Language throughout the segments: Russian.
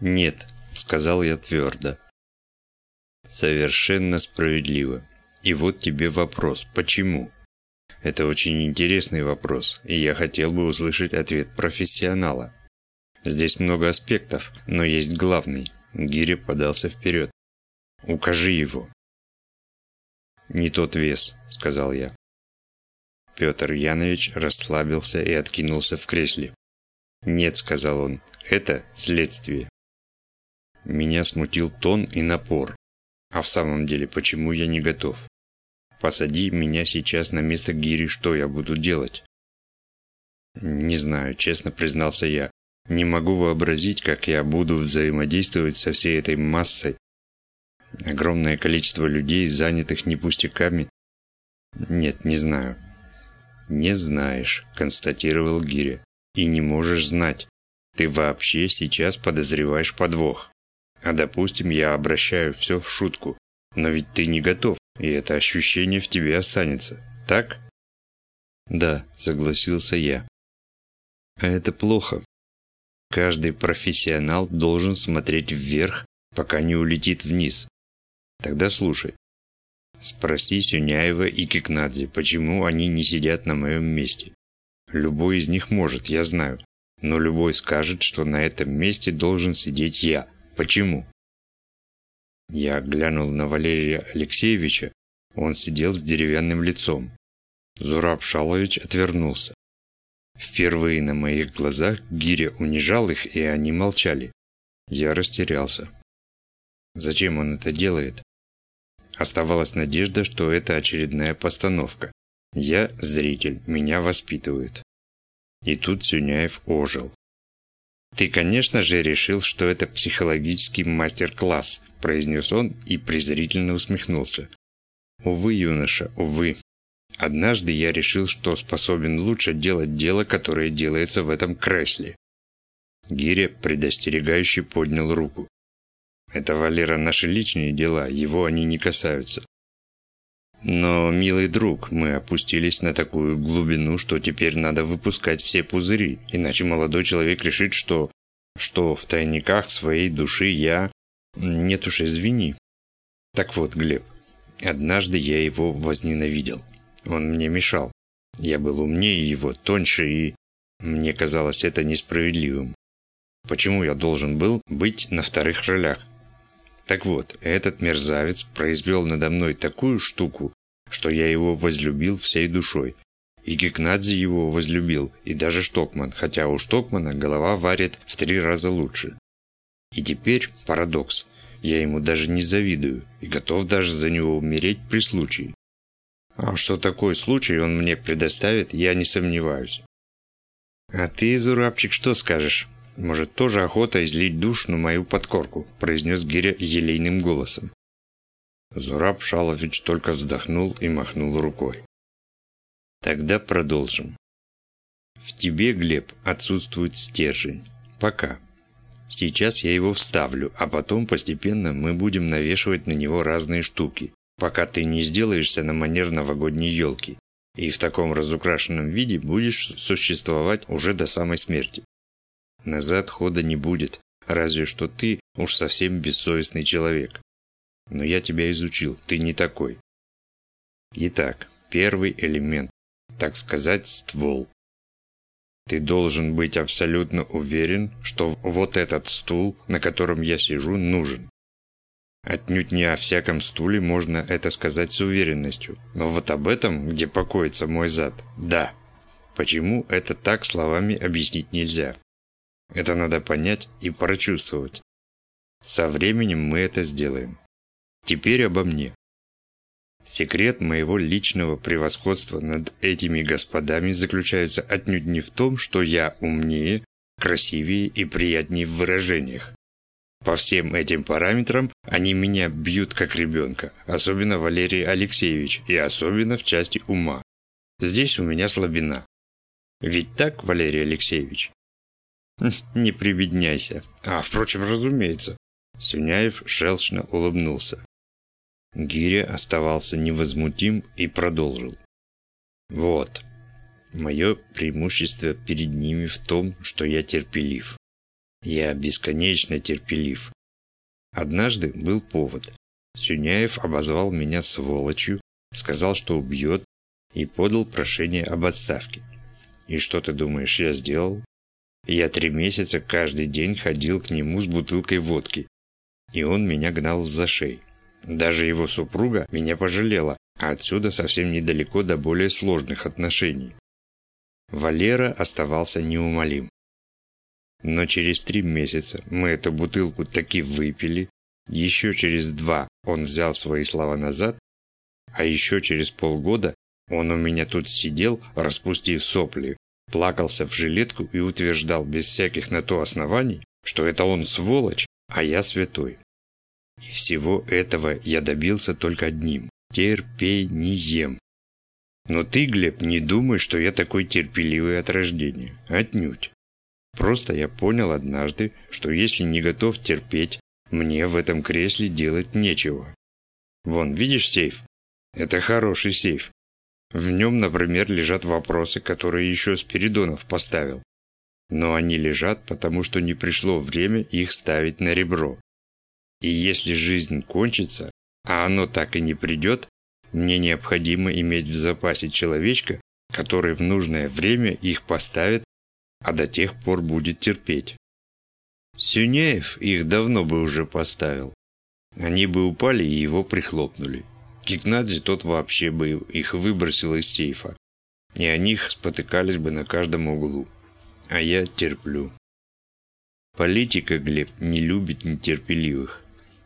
«Нет», – сказал я твердо. «Совершенно справедливо. И вот тебе вопрос. Почему?» Это очень интересный вопрос, и я хотел бы услышать ответ профессионала. Здесь много аспектов, но есть главный. Гиря подался вперед. Укажи его. Не тот вес, сказал я. Петр Янович расслабился и откинулся в кресле. «Нет», — сказал он, — «это следствие». Меня смутил тон и напор. А в самом деле, почему я не готов? Посади меня сейчас на место Гири, что я буду делать? Не знаю, честно признался я. Не могу вообразить, как я буду взаимодействовать со всей этой массой. Огромное количество людей, занятых не пустяками. Нет, не знаю. Не знаешь, констатировал Гиря. И не можешь знать. Ты вообще сейчас подозреваешь подвох. А допустим, я обращаю все в шутку. Но ведь ты не готов и это ощущение в тебе останется, так? Да, согласился я. А это плохо. Каждый профессионал должен смотреть вверх, пока не улетит вниз. Тогда слушай. Спроси Сюняева и Кикнадзе, почему они не сидят на моем месте. Любой из них может, я знаю. Но любой скажет, что на этом месте должен сидеть я. Почему? Я глянул на Валерия Алексеевича. Он сидел с деревянным лицом. Зураб Шалович отвернулся. Впервые на моих глазах Гиря унижал их, и они молчали. Я растерялся. Зачем он это делает? Оставалась надежда, что это очередная постановка. Я зритель, меня воспитывают. И тут Сюняев ожил. «Ты, конечно же, решил, что это психологический мастер-класс», произнес он и презрительно усмехнулся. «Увы, юноша, увы. Однажды я решил, что способен лучше делать дело, которое делается в этом кресле». Гиря предостерегающе поднял руку. «Это, Валера, наши личные дела, его они не касаются. Но, милый друг, мы опустились на такую глубину, что теперь надо выпускать все пузыри, иначе молодой человек решит, что... что в тайниках своей души я... Нет уж, извини. Так вот, Глеб, однажды я его возненавидел. Он мне мешал. Я был умнее его, тоньше и... Мне казалось это несправедливым. Почему я должен был быть на вторых ролях? Так вот, этот мерзавец произвел надо мной такую штуку, что я его возлюбил всей душой. И Гекнадзе его возлюбил, и даже Штокман, хотя у Штокмана голова варит в три раза лучше. И теперь парадокс. Я ему даже не завидую и готов даже за него умереть при случае. А что такой случай он мне предоставит, я не сомневаюсь. А ты, Зурабчик, что скажешь? Может, тоже охота излить душ на мою подкорку», – произнес Гиря елейным голосом. Зураб Шалович только вздохнул и махнул рукой. «Тогда продолжим. В тебе, Глеб, отсутствует стержень. Пока. Сейчас я его вставлю, а потом постепенно мы будем навешивать на него разные штуки, пока ты не сделаешься на манер новогодней елки. И в таком разукрашенном виде будешь существовать уже до самой смерти. Назад хода не будет, разве что ты уж совсем бессовестный человек. Но я тебя изучил, ты не такой. Итак, первый элемент, так сказать, ствол. Ты должен быть абсолютно уверен, что вот этот стул, на котором я сижу, нужен. Отнюдь не о всяком стуле можно это сказать с уверенностью, но вот об этом, где покоится мой зад, да. Почему это так словами объяснить нельзя? Это надо понять и прочувствовать. Со временем мы это сделаем. Теперь обо мне. Секрет моего личного превосходства над этими господами заключается отнюдь не в том, что я умнее, красивее и приятнее в выражениях. По всем этим параметрам они меня бьют как ребенка, особенно Валерий Алексеевич и особенно в части ума. Здесь у меня слабина. Ведь так, Валерий Алексеевич? Не прибедняйся. А, впрочем, разумеется. Сюняев желчно улыбнулся. Гиря оставался невозмутим и продолжил. Вот. Мое преимущество перед ними в том, что я терпелив. Я бесконечно терпелив. Однажды был повод. Сюняев обозвал меня сволочью, сказал, что убьет, и подал прошение об отставке. И что ты думаешь, я сделал? Я три месяца каждый день ходил к нему с бутылкой водки, и он меня гнал за шеей. Даже его супруга меня пожалела, а отсюда совсем недалеко до более сложных отношений. Валера оставался неумолим. Но через три месяца мы эту бутылку таки выпили, еще через два он взял свои слова назад, а еще через полгода он у меня тут сидел, распустив сопли, плакался в жилетку и утверждал без всяких на то оснований, что это он сволочь, а я святой. И всего этого я добился только одним – терпением. Но ты, Глеб, не думай, что я такой терпеливый от рождения. Отнюдь. Просто я понял однажды, что если не готов терпеть, мне в этом кресле делать нечего. Вон, видишь сейф? Это хороший сейф. В нем, например, лежат вопросы, которые еще Спиридонов поставил. Но они лежат, потому что не пришло время их ставить на ребро. И если жизнь кончится, а оно так и не придет, мне необходимо иметь в запасе человечка, который в нужное время их поставит, а до тех пор будет терпеть. Сюняев их давно бы уже поставил. Они бы упали и его прихлопнули. Кикнадзе тот вообще бы их выбросил из сейфа. И о них спотыкались бы на каждом углу. А я терплю. Политика, Глеб, не любит нетерпеливых.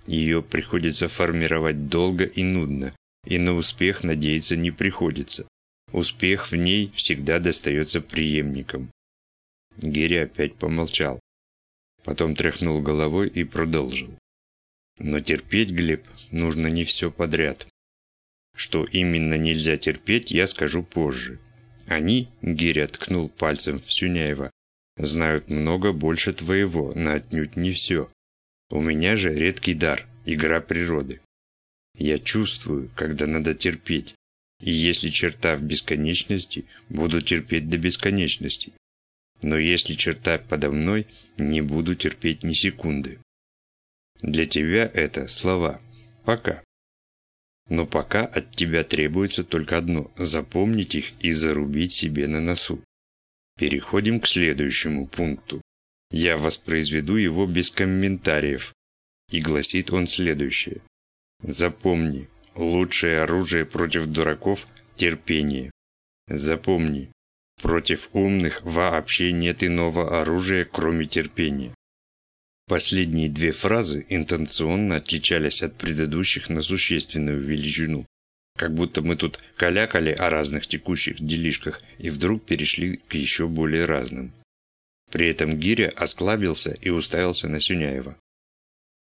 Ее приходится формировать долго и нудно, и на успех надеяться не приходится. Успех в ней всегда достается преемникам. Герри опять помолчал. Потом тряхнул головой и продолжил. Но терпеть, Глеб, нужно не все подряд. Что именно нельзя терпеть, я скажу позже. Они, Гиря ткнул пальцем в Сюняева, знают много больше твоего, но отнюдь не все. У меня же редкий дар, игра природы. Я чувствую, когда надо терпеть, и если черта в бесконечности, буду терпеть до бесконечности. Но если черта подо мной, не буду терпеть ни секунды. Для тебя это слова. Пока. Но пока от тебя требуется только одно – запомнить их и зарубить себе на носу. Переходим к следующему пункту. Я воспроизведу его без комментариев. И гласит он следующее. Запомни, лучшее оружие против дураков – терпение. Запомни, против умных вообще нет иного оружия, кроме терпения. Последние две фразы интенционно отличались от предыдущих на существенную величину. Как будто мы тут калякали о разных текущих делишках и вдруг перешли к еще более разным. При этом Гиря осклабился и уставился на Сюняева.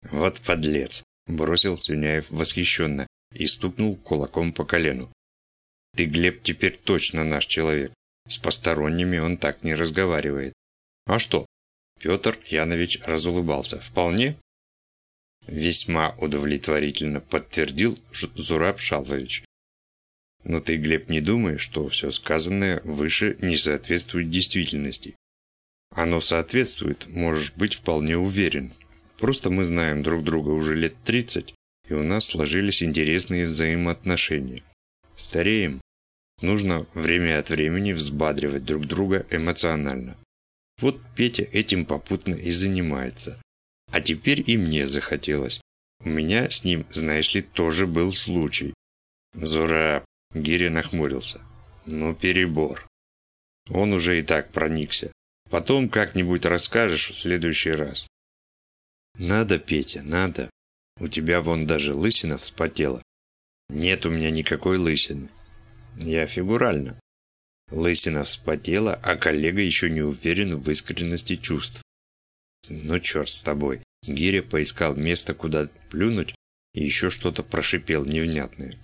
«Вот подлец!» – бросил Сюняев восхищенно и стукнул кулаком по колену. «Ты, Глеб, теперь точно наш человек. С посторонними он так не разговаривает. А что?» Петр Янович разулыбался. «Вполне?» Весьма удовлетворительно подтвердил Зураб Шалвович. Но ты, Глеб, не думаешь, что все сказанное выше не соответствует действительности? Оно соответствует, можешь быть вполне уверен. Просто мы знаем друг друга уже лет 30, и у нас сложились интересные взаимоотношения. Стареем. Нужно время от времени взбадривать друг друга эмоционально. Вот Петя этим попутно и занимается. А теперь и мне захотелось. У меня с ним, знаешь ли, тоже был случай. Зураб, Гиря нахмурился. Ну, перебор. Он уже и так проникся. Потом как-нибудь расскажешь в следующий раз. Надо, Петя, надо. У тебя вон даже лысина вспотела. Нет у меня никакой лысины. Я фигурально. Лысина вспотела, а коллега еще не уверен в искренности чувств. Ну черт с тобой. Гиря поискал место, куда плюнуть, и еще что-то прошипел невнятное.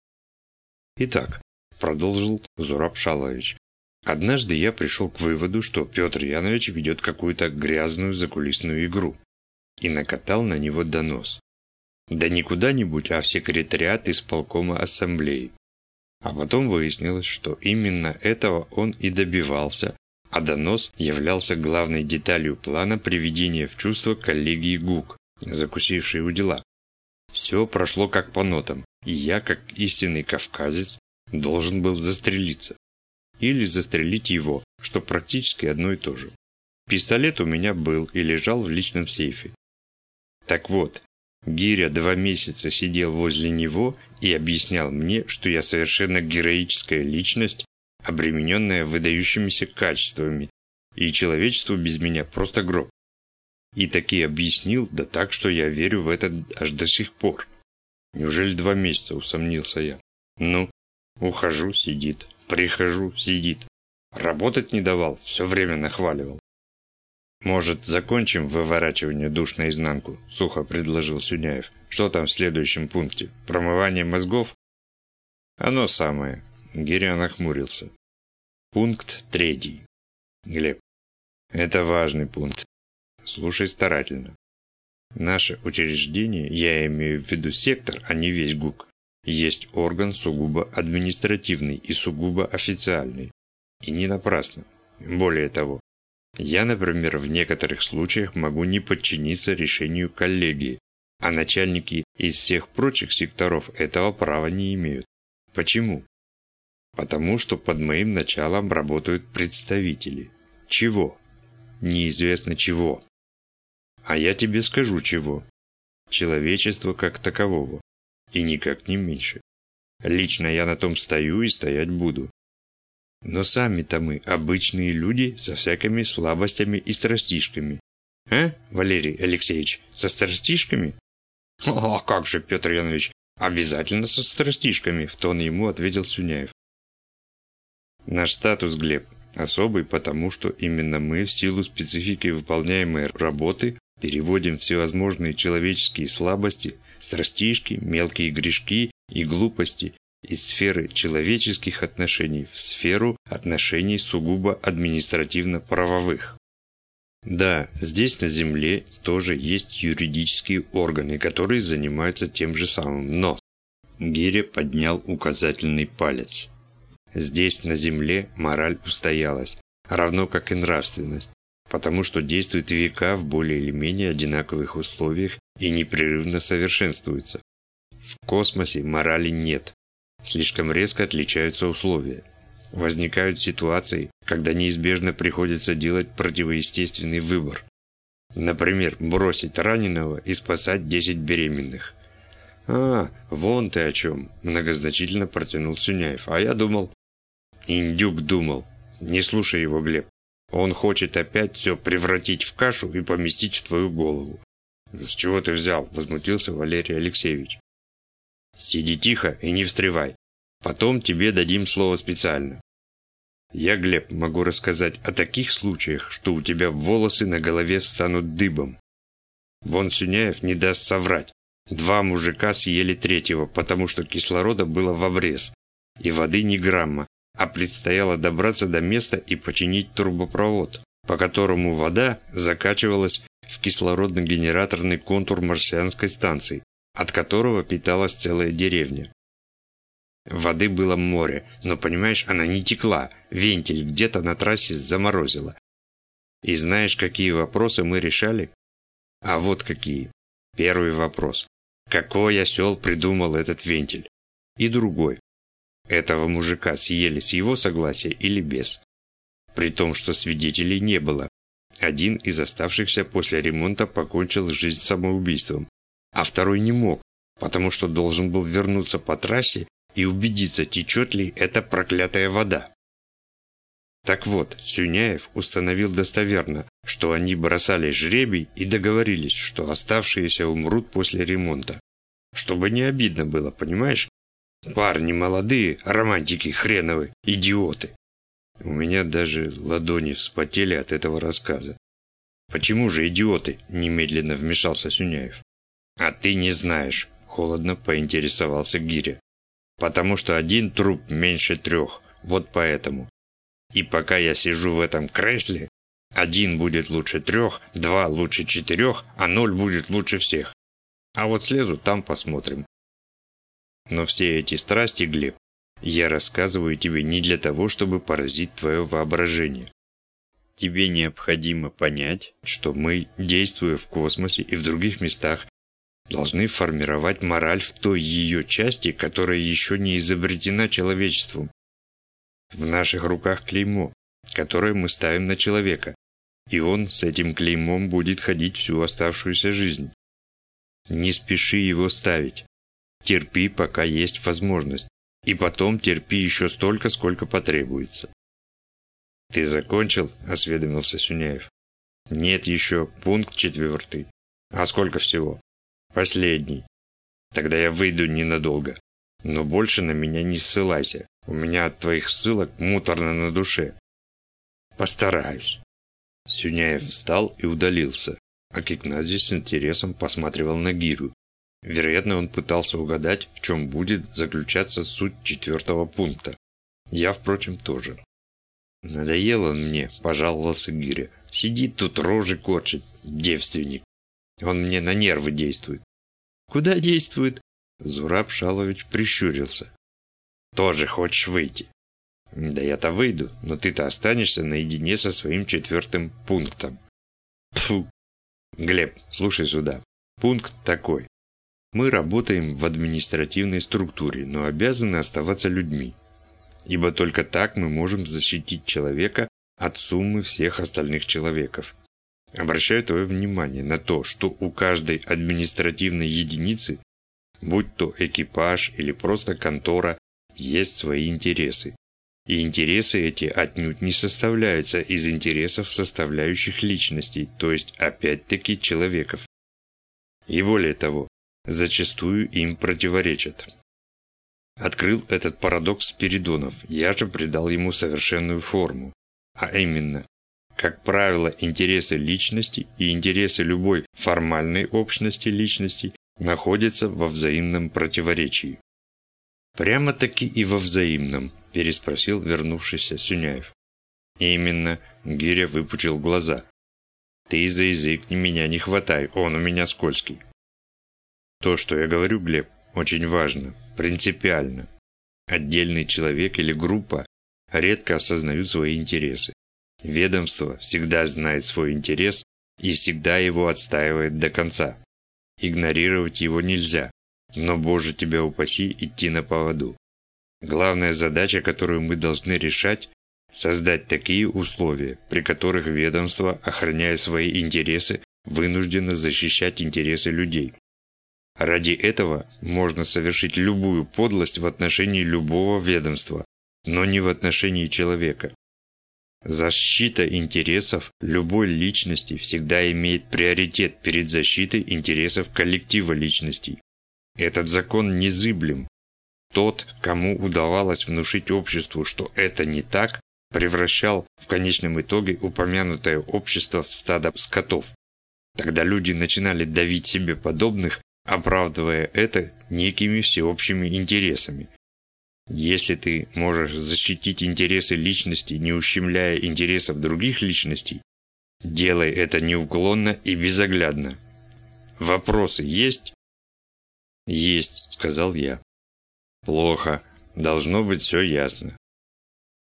Итак, продолжил Зураб Шалович, Однажды я пришел к выводу, что Петр Янович ведет какую-то грязную закулисную игру. И накатал на него донос. Да не куда-нибудь, а в секретариат исполкома ассамблеи. А потом выяснилось, что именно этого он и добивался, а донос являлся главной деталью плана приведения в чувство коллегии ГУК, закусившей у дела. Все прошло как по нотам, и я, как истинный кавказец, должен был застрелиться. Или застрелить его, что практически одно и то же. Пистолет у меня был и лежал в личном сейфе. Так вот, Гиря два месяца сидел возле него и объяснял мне, что я совершенно героическая личность, обремененная выдающимися качествами, и человечеству без меня просто гроб. И таки объяснил, да так, что я верю в это аж до сих пор. Неужели два месяца, усомнился я. Ну, ухожу, сидит, прихожу, сидит. Работать не давал, все время нахваливал. «Может, закончим выворачивание душ наизнанку?» – сухо предложил Сюняев. «Что там в следующем пункте? Промывание мозгов?» «Оно самое». Гиря нахмурился. Пункт третий. Глеб. Это важный пункт. Слушай старательно. Наше учреждение, я имею в виду сектор, а не весь ГУК, есть орган сугубо административный и сугубо официальный. И не напрасно. Более того, я, например, в некоторых случаях могу не подчиниться решению коллегии, а начальники из всех прочих секторов этого права не имеют. Почему? Потому что под моим началом работают представители. Чего? Неизвестно чего. А я тебе скажу чего. Человечество как такового. И никак не меньше. Лично я на том стою и стоять буду. Но сами-то мы обычные люди со всякими слабостями и страстишками. А, Валерий Алексеевич, со страстишками? А как же, Петр Янович, обязательно со страстишками, в тон ему ответил Сюняев. Наш статус, Глеб, особый, потому что именно мы в силу специфики выполняемой работы переводим всевозможные человеческие слабости, страстишки, мелкие грешки и глупости из сферы человеческих отношений в сферу отношений сугубо административно-правовых. Да, здесь на Земле тоже есть юридические органы, которые занимаются тем же самым, но... Гиря поднял указательный палец. Здесь на Земле мораль устоялась, равно как и нравственность, потому что действует века в более или менее одинаковых условиях и непрерывно совершенствуется. В космосе морали нет, Слишком резко отличаются условия. Возникают ситуации, когда неизбежно приходится делать противоестественный выбор. Например, бросить раненого и спасать 10 беременных. «А, вон ты о чем», – многозначительно протянул Сюняев. «А я думал...» Индюк думал. «Не слушай его, Глеб. Он хочет опять все превратить в кашу и поместить в твою голову». «С чего ты взял?» – возмутился Валерий Алексеевич. Сиди тихо и не встревай. Потом тебе дадим слово специально. Я, Глеб, могу рассказать о таких случаях, что у тебя волосы на голове встанут дыбом. Вон Сюняев не даст соврать. Два мужика съели третьего, потому что кислорода было в обрез. И воды ни грамма, а предстояло добраться до места и починить трубопровод, по которому вода закачивалась в кислородно-генераторный контур марсианской станции, от которого питалась целая деревня. Воды было море, но, понимаешь, она не текла, вентиль где-то на трассе заморозило. И знаешь, какие вопросы мы решали? А вот какие. Первый вопрос. Какой осел придумал этот вентиль? И другой. Этого мужика съели с его согласия или без? При том, что свидетелей не было. Один из оставшихся после ремонта покончил жизнь самоубийством а второй не мог, потому что должен был вернуться по трассе и убедиться, течет ли эта проклятая вода. Так вот, Сюняев установил достоверно, что они бросали жребий и договорились, что оставшиеся умрут после ремонта. Чтобы не обидно было, понимаешь? Парни молодые, романтики хреновы, идиоты. У меня даже ладони вспотели от этого рассказа. Почему же идиоты? Немедленно вмешался Сюняев. «А ты не знаешь», – холодно поинтересовался Гиря. «Потому что один труп меньше трех, вот поэтому. И пока я сижу в этом кресле, один будет лучше трех, два лучше четырех, а ноль будет лучше всех. А вот слезу, там посмотрим». Но все эти страсти, Глеб, я рассказываю тебе не для того, чтобы поразить твое воображение. Тебе необходимо понять, что мы, действуя в космосе и в других местах, должны формировать мораль в той ее части, которая еще не изобретена человечеством. В наших руках клеймо, которое мы ставим на человека, и он с этим клеймом будет ходить всю оставшуюся жизнь. Не спеши его ставить. Терпи, пока есть возможность, и потом терпи еще столько, сколько потребуется. «Ты закончил?» – осведомился Сюняев. «Нет еще. Пункт четвертый. А сколько всего?» «Последний. Тогда я выйду ненадолго. Но больше на меня не ссылайся. У меня от твоих ссылок муторно на душе». «Постараюсь». Сюняев встал и удалился, а Кикнадзе с интересом посматривал на Гиру. Вероятно, он пытался угадать, в чем будет заключаться суть четвертого пункта. Я, впрочем, тоже. «Надоел он мне», – пожаловался Гиря. «Сидит тут, рожи корчит, девственник. Он мне на нервы действует». «Куда действует?» Зураб Шалович прищурился. «Тоже хочешь выйти?» «Да я-то выйду, но ты-то останешься наедине со своим четвертым пунктом». Тфу. Глеб, слушай сюда. Пункт такой. Мы работаем в административной структуре, но обязаны оставаться людьми ибо только так мы можем защитить человека от суммы всех остальных человеков. Обращаю твое внимание на то, что у каждой административной единицы, будь то экипаж или просто контора, есть свои интересы. И интересы эти отнюдь не составляются из интересов составляющих личностей, то есть опять-таки человеков. И более того, зачастую им противоречат. Открыл этот парадокс Спиридонов, я же придал ему совершенную форму. А именно, как правило, интересы личности и интересы любой формальной общности личностей находятся во взаимном противоречии. «Прямо-таки и во взаимном», – переспросил вернувшийся Сюняев. «Именно», – Гиря выпучил глаза. «Ты за язык меня не хватай, он у меня скользкий». «То, что я говорю, Глеб, очень важно, принципиально. Отдельный человек или группа редко осознают свои интересы. Ведомство всегда знает свой интерес и всегда его отстаивает до конца. Игнорировать его нельзя, но, боже тебя упаси, идти на поводу. Главная задача, которую мы должны решать, создать такие условия, при которых ведомство, охраняя свои интересы, вынуждено защищать интересы людей. Ради этого можно совершить любую подлость в отношении любого ведомства, но не в отношении человека. Защита интересов любой личности всегда имеет приоритет перед защитой интересов коллектива личностей. Этот закон незыблем. Тот, кому удавалось внушить обществу, что это не так, превращал в конечном итоге упомянутое общество в стадо скотов. Тогда люди начинали давить себе подобных оправдывая это некими всеобщими интересами. Если ты можешь защитить интересы личности, не ущемляя интересов других личностей, делай это неуклонно и безоглядно. Вопросы есть? Есть, сказал я. Плохо. Должно быть все ясно.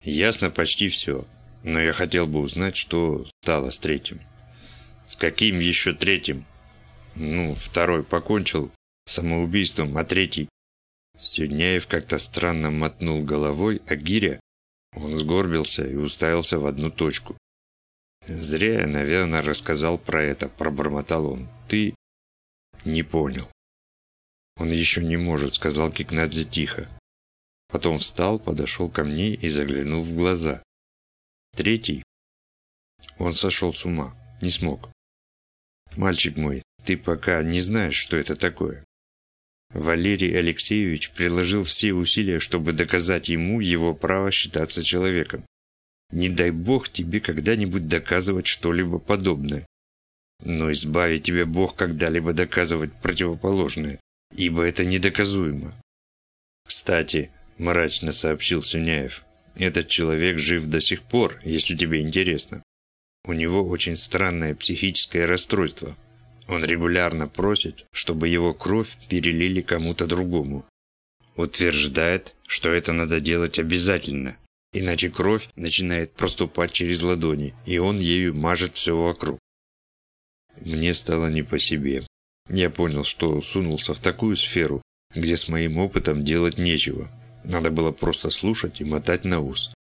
Ясно почти все, но я хотел бы узнать, что стало с третьим. С каким еще третьим? Ну, второй покончил самоубийством, а третий... Сюняев как-то странно мотнул головой, а Гиря... Он сгорбился и уставился в одну точку. «Зря я, наверное, рассказал про это», – пробормотал он. «Ты...» «Не понял». «Он еще не может», – сказал Кикнадзе тихо. Потом встал, подошел ко мне и заглянул в глаза. Третий. Он сошел с ума. Не смог. «Мальчик мой, ты пока не знаешь, что это такое». Валерий Алексеевич приложил все усилия, чтобы доказать ему его право считаться человеком. Не дай бог тебе когда-нибудь доказывать что-либо подобное. Но избави тебя Бог когда-либо доказывать противоположное, ибо это недоказуемо. Кстати, мрачно сообщил Сюняев, этот человек жив до сих пор, если тебе интересно. У него очень странное психическое расстройство. Он регулярно просит, чтобы его кровь перелили кому-то другому. Утверждает, что это надо делать обязательно, иначе кровь начинает проступать через ладони, и он ею мажет все вокруг. Мне стало не по себе. Я понял, что сунулся в такую сферу, где с моим опытом делать нечего. Надо было просто слушать и мотать на ус.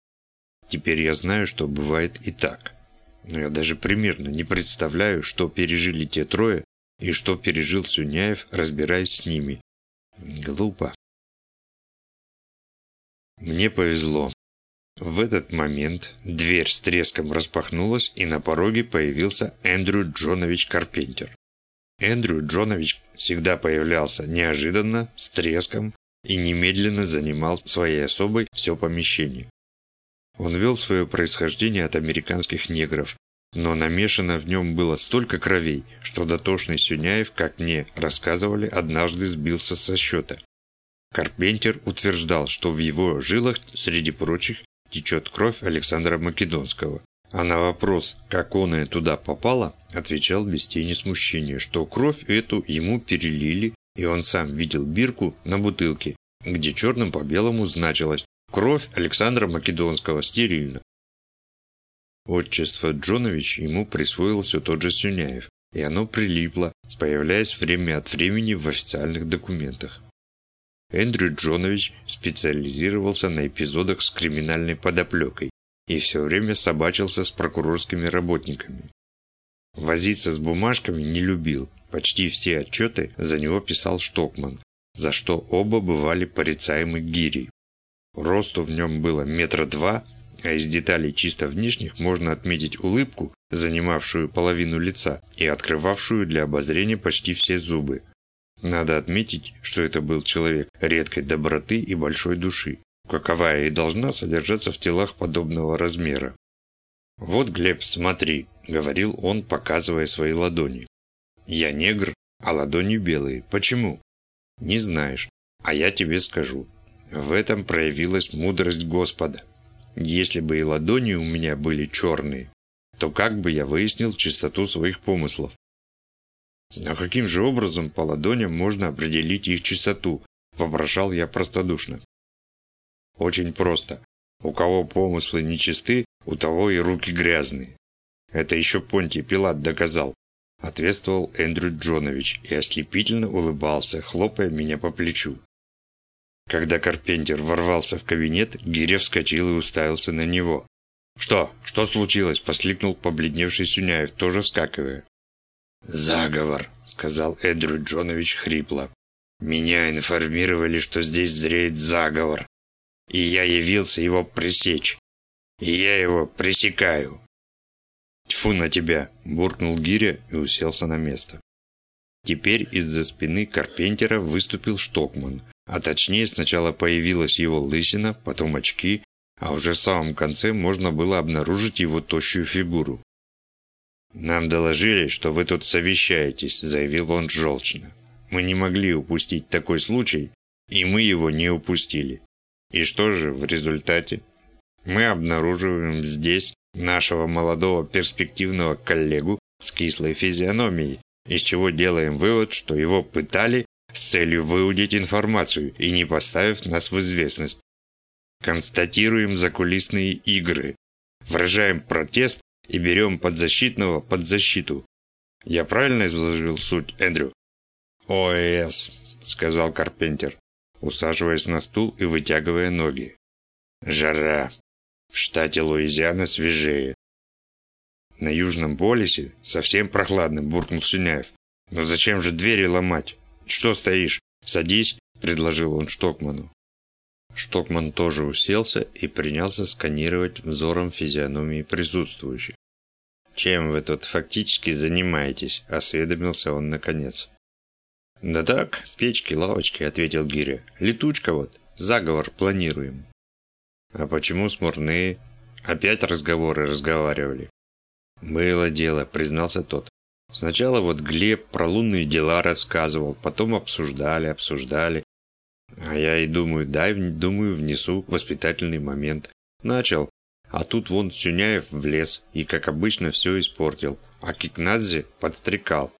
Теперь я знаю, что бывает и так. Но я даже примерно не представляю, что пережили те трое и что пережил Сюняев, разбираясь с ними. Глупо. Мне повезло. В этот момент дверь с треском распахнулась, и на пороге появился Эндрю Джонович Карпентер. Эндрю Джонович всегда появлялся неожиданно, с треском, и немедленно занимал своей особой все помещение. Он вел свое происхождение от американских негров, но намешано в нем было столько кровей, что дотошный Сюняев, как мне рассказывали, однажды сбился со счета. Карпентер утверждал, что в его жилах, среди прочих, течет кровь Александра Македонского. А на вопрос, как он и туда попало, отвечал без тени смущения, что кровь эту ему перелили, и он сам видел бирку на бутылке, где черным по белому значилось «Кровь Александра Македонского стерильна». Отчество Джонович ему присвоил все тот же Сюняев, и оно прилипло, появляясь время от времени в официальных документах. Эндрю Джонович специализировался на эпизодах с криминальной подоплекой и все время собачился с прокурорскими работниками. Возиться с бумажками не любил, почти все отчеты за него писал Штокман, за что оба бывали порицаемы гирей. Росту в нем было метра два, а из деталей чисто внешних можно отметить улыбку, занимавшую половину лица и открывавшую для обозрения почти все зубы, надо отметить, что это был человек редкой доброты и большой души, каковая и должна содержаться в телах подобного размера. «Вот, Глеб, смотри», — говорил он, показывая свои ладони. «Я негр, а ладони белые. Почему?» «Не знаешь. А я тебе скажу. В этом проявилась мудрость Господа. Если бы и ладони у меня были черные, то как бы я выяснил чистоту своих помыслов? А каким же образом по ладоням можно определить их чистоту? Вопрошал я простодушно. Очень просто. У кого помыслы нечисты, у того и руки грязные. Это еще Понтий Пилат доказал. Ответствовал Эндрю Джонович и ослепительно улыбался, хлопая меня по плечу. Когда Карпентер ворвался в кабинет, Гиря вскочил и уставился на него. «Что? Что случилось?» – воскликнул побледневший Сюняев, тоже вскакивая. «Заговор», — сказал Эдрю Джонович хрипло. «Меня информировали, что здесь зреет заговор, и я явился его пресечь. И я его пресекаю». «Тьфу на тебя!» – буркнул Гиря и уселся на место. Теперь из-за спины Карпентера выступил Штокман, а точнее сначала появилась его лысина, потом очки, а уже в самом конце можно было обнаружить его тощую фигуру. «Нам доложили, что вы тут совещаетесь», – заявил он желчно. «Мы не могли упустить такой случай, и мы его не упустили. И что же в результате? Мы обнаруживаем здесь нашего молодого перспективного коллегу с кислой физиономией, из чего делаем вывод, что его пытали с целью выудить информацию и не поставив нас в известность. Констатируем закулисные игры, выражаем протест и берем подзащитного под защиту. Я правильно изложил суть, Эндрю? ОС, сказал Карпентер, усаживаясь на стул и вытягивая ноги. Жара. В штате Луизиана свежее. На Южном полюсе совсем прохладно, буркнул Сюняев. Но зачем же двери ломать? Что стоишь? Садись, предложил он Штокману. Штокман тоже уселся и принялся сканировать взором физиономии присутствующих. «Чем вы тут фактически занимаетесь?» – осведомился он наконец. «Да так, печки, лавочки», – ответил Гиря. «Летучка вот, заговор планируем». «А почему смурные? Опять разговоры разговаривали?» «Было дело», – признался тот. «Сначала вот Глеб про лунные дела рассказывал, потом обсуждали, обсуждали. А я и думаю, дай, думаю, внесу воспитательный момент. Начал, а тут вон Сюняев влез и, как обычно, все испортил, а Кикнадзе подстрекал.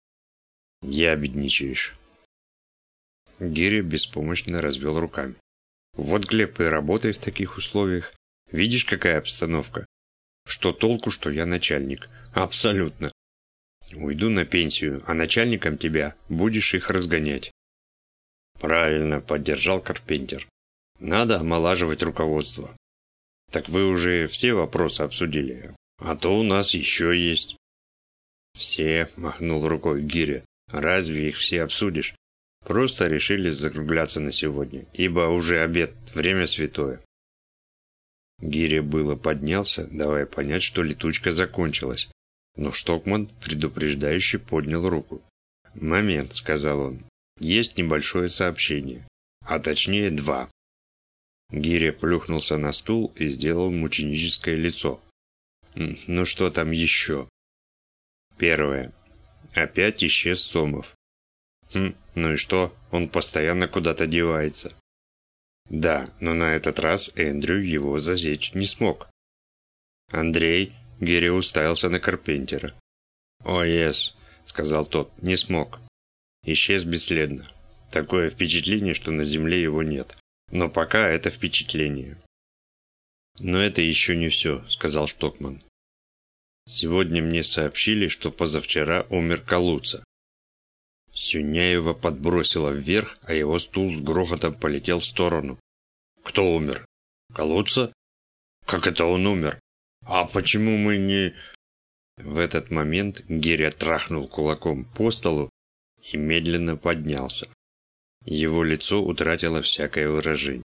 Ябедничаешь. Гиря беспомощно развел руками. Вот, Глеб, и работай в таких условиях. Видишь, какая обстановка? Что толку, что я начальник? Абсолютно. Уйду на пенсию, а начальником тебя будешь их разгонять. Правильно, поддержал Карпентер. Надо омолаживать руководство. Так вы уже все вопросы обсудили, а то у нас еще есть. Все, махнул рукой Гиря. Разве их все обсудишь? Просто решили закругляться на сегодня, ибо уже обед, время святое. Гиря было поднялся, давая понять, что летучка закончилась. Но Штокман предупреждающе поднял руку. «Момент», — сказал он. «Есть небольшое сообщение. А точнее два». Гиря плюхнулся на стул и сделал мученическое лицо. «Ну что там еще?» Первое. Опять исчез Сомов. Хм, ну и что? Он постоянно куда-то девается. Да, но на этот раз Эндрю его засечь не смог. Андрей, Герри уставился на Карпентера. «О, ес», — сказал тот, — «не смог. Исчез бесследно. Такое впечатление, что на земле его нет. Но пока это впечатление». «Но это еще не все», — сказал Штокман. «Сегодня мне сообщили, что позавчера умер Калуца. Сюняева подбросила вверх, а его стул с грохотом полетел в сторону. «Кто умер? Колодца? Как это он умер? А почему мы не...» В этот момент Геря трахнул кулаком по столу и медленно поднялся. Его лицо утратило всякое выражение.